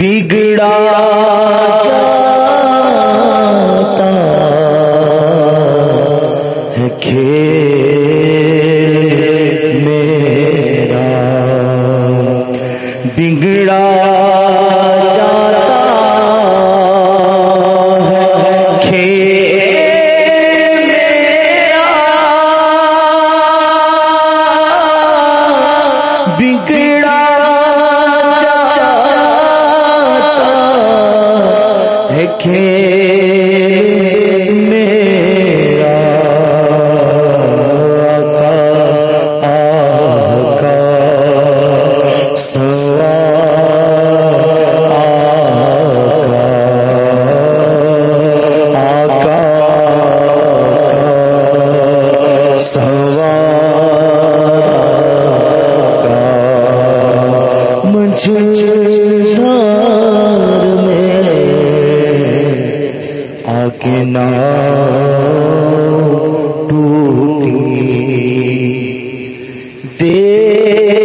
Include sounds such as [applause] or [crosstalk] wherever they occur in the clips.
بگڑا دیکھ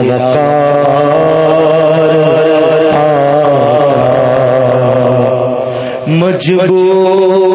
وقار مجبور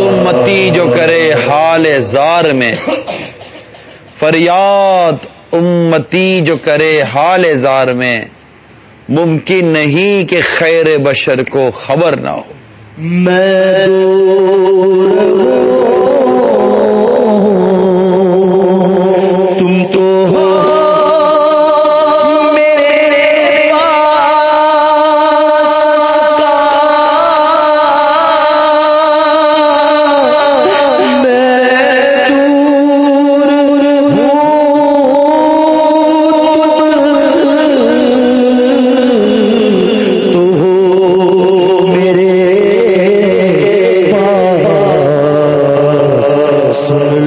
امتی جو کرے حال زار میں۔ فریاد امتی جو کرے حال زار میں۔ ممکن نہیں کہ خیر بشر کو خبر نہ ہو۔ میں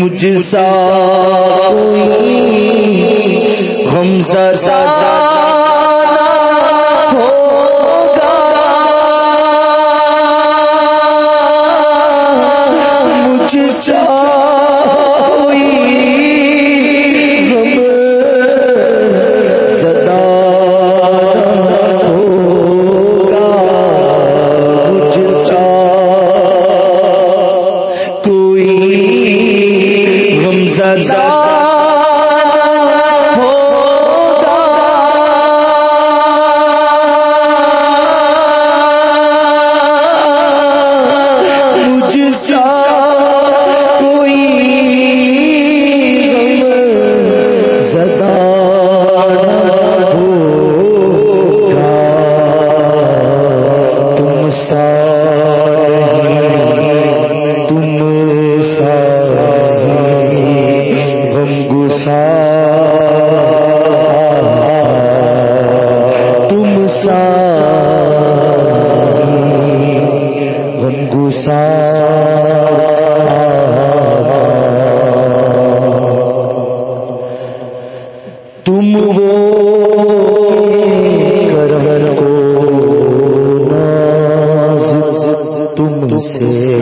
مجھ سا کوئی غم زرا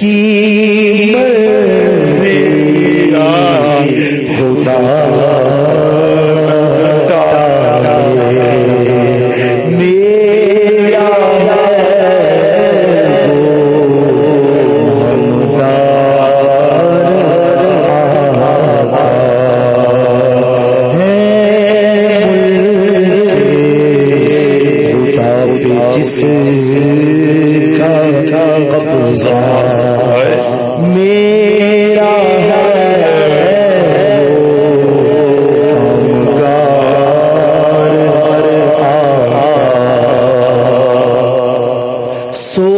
کی پہ جس کا قبضہ میرا سو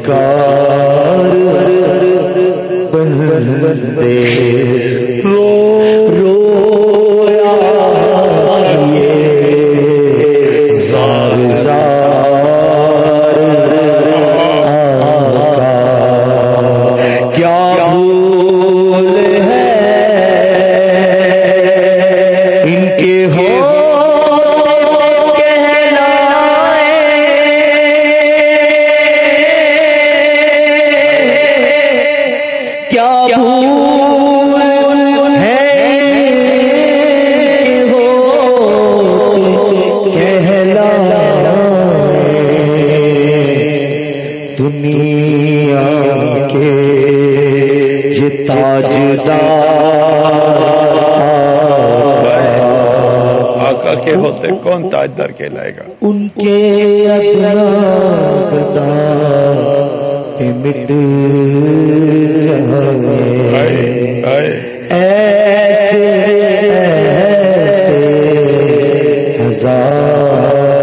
[laughs] کار آقا کے ہوتے کون تاج در کے لائے گا ان کے مٹ ایسے ہزار